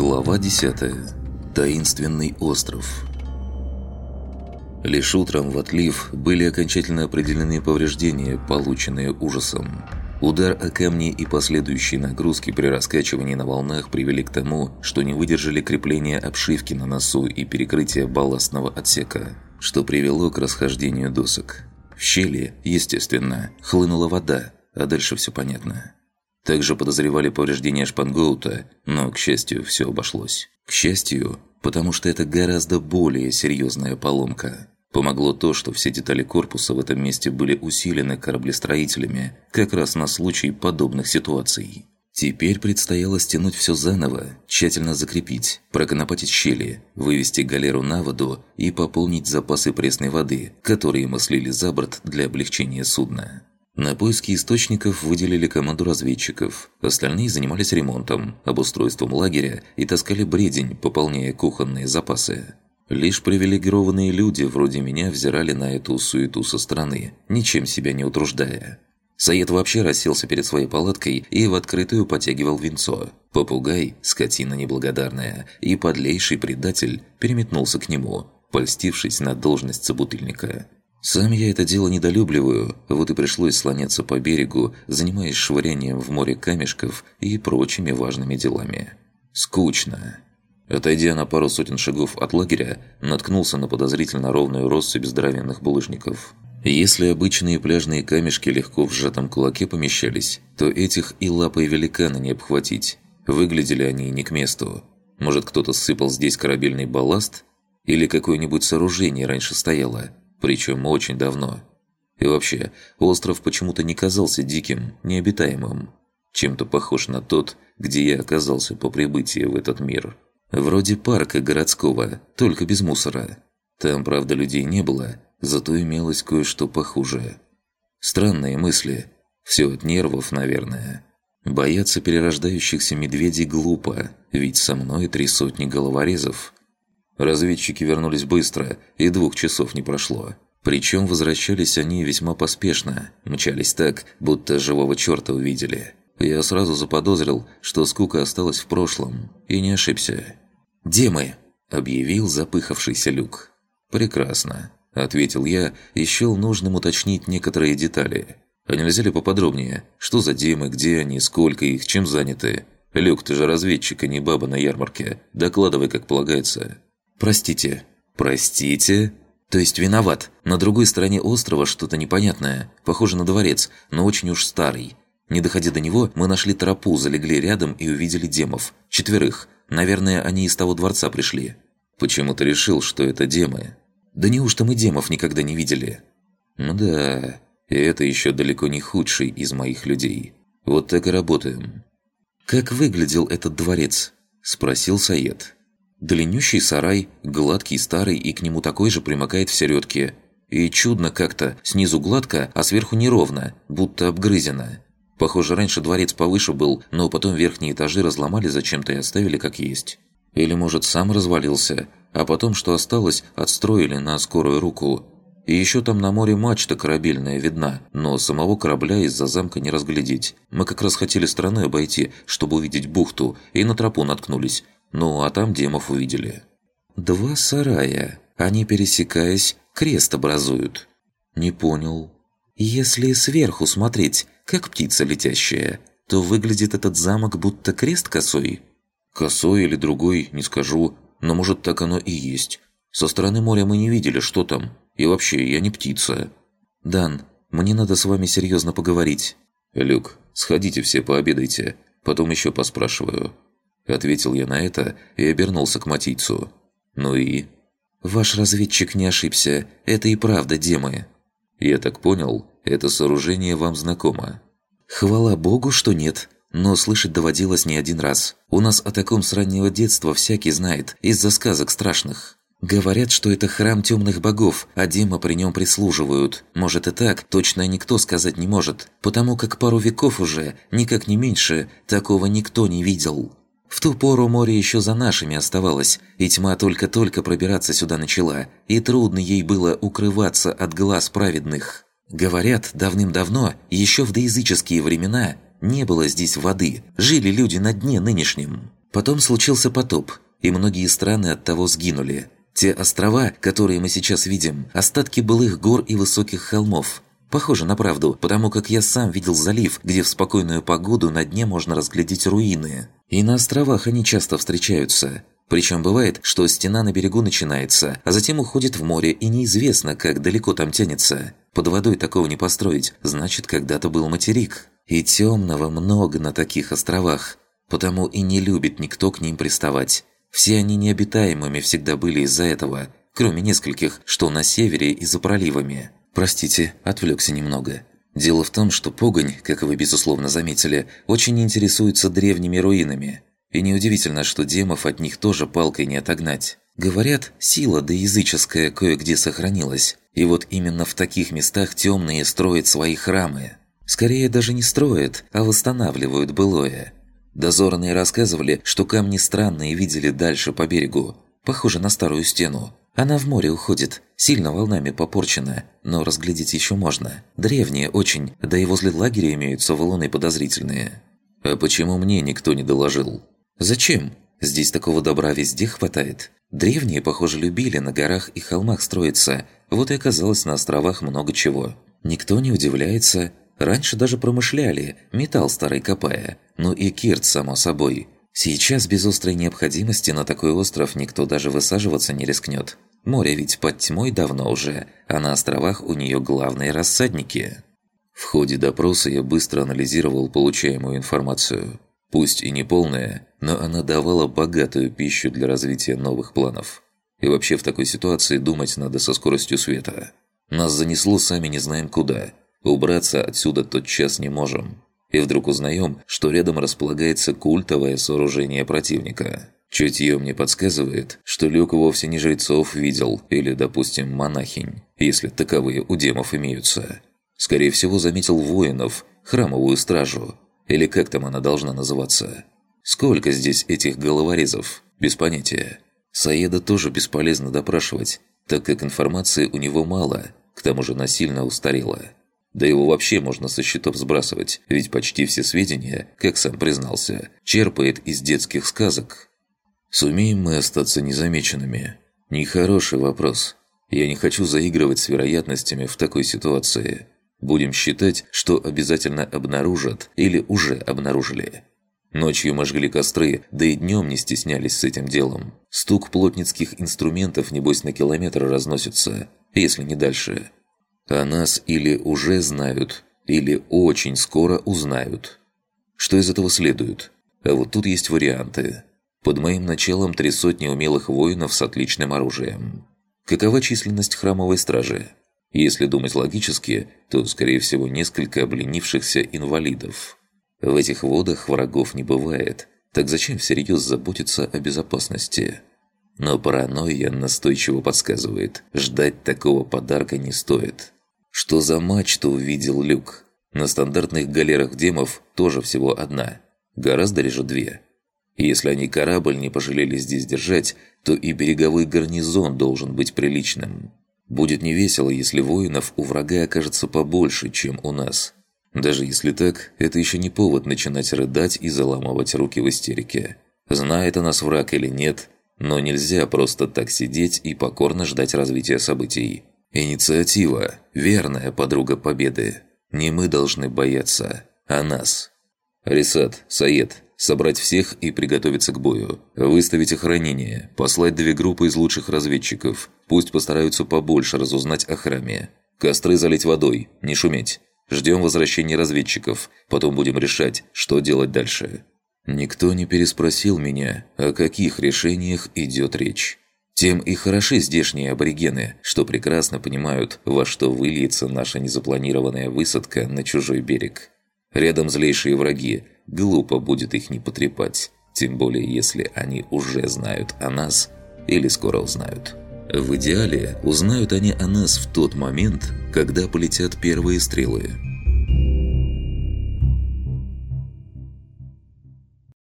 Глава 10. Таинственный остров. Лишь утром в отлив были окончательно определены повреждения, полученные ужасом. Удар о камни и последующие нагрузки при раскачивании на волнах привели к тому, что не выдержали крепления обшивки на носу и перекрытия балластного отсека, что привело к расхождению досок. В щели, естественно, хлынула вода, а дальше все понятно. Также подозревали повреждения шпангоута, но, к счастью, все обошлось. К счастью, потому что это гораздо более серьезная поломка. Помогло то, что все детали корпуса в этом месте были усилены кораблестроителями как раз на случай подобных ситуаций. Теперь предстояло стянуть все заново, тщательно закрепить, проконопатить щели, вывести галеру на воду и пополнить запасы пресной воды, которые мы слили за борт для облегчения судна. На поиски источников выделили команду разведчиков. Остальные занимались ремонтом, обустройством лагеря и таскали бредень, пополняя кухонные запасы. Лишь привилегированные люди вроде меня взирали на эту суету со стороны, ничем себя не утруждая. Саед вообще расселся перед своей палаткой и в открытую потягивал винцо. Попугай, скотина неблагодарная, и подлейший предатель переметнулся к нему, польстившись на должность собутыльника – сам я это дело недолюбливаю, вот и пришлось слоняться по берегу, занимаясь швырянием в море камешков и прочими важными делами. Скучно. Отойдя на пару сотен шагов от лагеря, наткнулся на подозрительно ровную россыпь здоровенных булыжников. Если обычные пляжные камешки легко в сжатом кулаке помещались, то этих и лапой великана не обхватить. Выглядели они не к месту. Может, кто-то сыпал здесь корабельный балласт? Или какое-нибудь сооружение раньше стояло – причем очень давно. И вообще, остров почему-то не казался диким, необитаемым. Чем-то похож на тот, где я оказался по прибытии в этот мир. Вроде парка городского, только без мусора. Там, правда, людей не было, зато имелось кое-что похуже. Странные мысли. Все от нервов, наверное. Бояться перерождающихся медведей глупо, ведь со мной три сотни головорезов – Разведчики вернулись быстро, и двух часов не прошло. Причем возвращались они весьма поспешно, мчались так, будто живого черта увидели. Я сразу заподозрил, что скука осталась в прошлом, и не ошибся. «Где мы?» – объявил запыхавшийся люк. «Прекрасно», – ответил я и счел нужным уточнить некоторые детали. «А нельзя ли поподробнее? Что за демы, где они, сколько их, чем заняты? Люк, ты же разведчик, а не баба на ярмарке. Докладывай, как полагается». «Простите». «Простите?» «То есть виноват. На другой стороне острова что-то непонятное. Похоже на дворец, но очень уж старый. Не доходя до него, мы нашли тропу, залегли рядом и увидели демов. Четверых. Наверное, они из того дворца пришли». «Почему ты решил, что это демы?» «Да неужто мы демов никогда не видели?» «Ну да, и это еще далеко не худший из моих людей. Вот так и работаем». «Как выглядел этот дворец?» – спросил Саед. Длиннющий сарай, гладкий старый и к нему такой же примыкает в середке. И чудно как-то, снизу гладко, а сверху неровно, будто обгрызено. Похоже, раньше дворец повыше был, но потом верхние этажи разломали зачем-то и оставили как есть. Или, может, сам развалился, а потом, что осталось, отстроили на скорую руку. И еще там на море мачта корабельная видна, но самого корабля из-за замка не разглядеть. Мы как раз хотели стороной обойти, чтобы увидеть бухту, и на тропу наткнулись. Ну, а там демов увидели. Два сарая. Они, пересекаясь, крест образуют. Не понял. Если сверху смотреть, как птица летящая, то выглядит этот замок будто крест косой. Косой или другой, не скажу, но может так оно и есть. Со стороны моря мы не видели, что там. И вообще, я не птица. Дан, мне надо с вами серьезно поговорить. Люк, сходите все пообедайте, потом еще поспрашиваю. Ответил я на это и обернулся к Матийцу. «Ну и?» «Ваш разведчик не ошибся. Это и правда демы». «Я так понял, это сооружение вам знакомо?» «Хвала богу, что нет. Но слышать доводилось не один раз. У нас о таком с раннего детства всякий знает, из-за сказок страшных». Говорят, что это храм темных богов, а демы при нем прислуживают. Может и так, точно никто сказать не может, потому как пару веков уже, никак не меньше, такого никто не видел. В ту пору море еще за нашими оставалось, и тьма только-только пробираться сюда начала, и трудно ей было укрываться от глаз праведных. Говорят, давным-давно, еще в доязыческие времена, не было здесь воды, жили люди на дне нынешнем. Потом случился потоп, и многие страны от того сгинули. Те острова, которые мы сейчас видим, остатки былых гор и высоких холмов. Похоже на правду, потому как я сам видел залив, где в спокойную погоду на дне можно разглядеть руины. И на островах они часто встречаются. Причем бывает, что стена на берегу начинается, а затем уходит в море, и неизвестно, как далеко там тянется. Под водой такого не построить, значит, когда-то был материк. И темного много на таких островах. Потому и не любит никто к ним приставать. Все они необитаемыми всегда были из-за этого, кроме нескольких, что на севере и за проливами. Простите, отвлекся немного. Дело в том, что Погонь, как вы безусловно заметили, очень интересуется древними руинами. И неудивительно, что демов от них тоже палкой не отогнать. Говорят, сила да языческая кое-где сохранилась. И вот именно в таких местах темные строят свои храмы. Скорее даже не строят, а восстанавливают былое. Дозорные рассказывали, что камни странные видели дальше по берегу, похоже на старую стену. Она в море уходит, сильно волнами попорчена, но разглядеть еще можно. Древние очень, да и возле лагеря имеются валуны подозрительные. А почему мне никто не доложил? Зачем? Здесь такого добра везде хватает. Древние, похоже, любили на горах и холмах строиться, вот и оказалось на островах много чего. Никто не удивляется, Раньше даже промышляли, металл старый копая. Ну и кирт, само собой. Сейчас без острой необходимости на такой остров никто даже высаживаться не рискнет. Море ведь под тьмой давно уже, а на островах у нее главные рассадники. В ходе допроса я быстро анализировал получаемую информацию. Пусть и не полная, но она давала богатую пищу для развития новых планов. И вообще в такой ситуации думать надо со скоростью света. Нас занесло сами не знаем куда – Убраться отсюда тотчас не можем. И вдруг узнаем, что рядом располагается культовое сооружение противника. Чутье мне подсказывает, что Люк вовсе не жрецов видел, или, допустим, монахинь, если таковые у демов имеются. Скорее всего, заметил воинов, храмовую стражу, или как там она должна называться. Сколько здесь этих головорезов? Без понятия. Саеда тоже бесполезно допрашивать, так как информации у него мало, к тому же насильно устарела. Да его вообще можно со счетов сбрасывать, ведь почти все сведения, как сам признался, черпает из детских сказок. Сумеем мы остаться незамеченными? Нехороший вопрос. Я не хочу заигрывать с вероятностями в такой ситуации. Будем считать, что обязательно обнаружат или уже обнаружили. Ночью мы жгли костры, да и днем не стеснялись с этим делом. Стук плотницких инструментов, небось, на километр разносится, если не дальше. О нас или уже знают, или очень скоро узнают. Что из этого следует? А вот тут есть варианты. Под моим началом три сотни умелых воинов с отличным оружием. Какова численность храмовой стражи? Если думать логически, то, скорее всего, несколько обленившихся инвалидов. В этих водах врагов не бывает, так зачем всерьез заботиться о безопасности? Но паранойя настойчиво подсказывает, ждать такого подарка не стоит. Что за мачту увидел Люк? На стандартных галерах демов тоже всего одна. Гораздо реже две. если они корабль не пожалели здесь держать, то и береговой гарнизон должен быть приличным. Будет невесело, если воинов у врага окажется побольше, чем у нас. Даже если так, это еще не повод начинать рыдать и заламывать руки в истерике. Знает о нас враг или нет, но нельзя просто так сидеть и покорно ждать развития событий. Инициатива – верная подруга победы. Не мы должны бояться, а нас. Рисат, Саед, собрать всех и приготовиться к бою. Выставить охранение, послать две группы из лучших разведчиков. Пусть постараются побольше разузнать о храме. Костры залить водой, не шуметь. Ждем возвращения разведчиков, потом будем решать, что делать дальше. Никто не переспросил меня, о каких решениях идет речь. Тем и хороши здешние аборигены, что прекрасно понимают, во что выльется наша незапланированная высадка на чужой берег. Рядом злейшие враги, глупо будет их не потрепать, тем более если они уже знают о нас или скоро узнают. В идеале узнают они о нас в тот момент, когда полетят первые стрелы –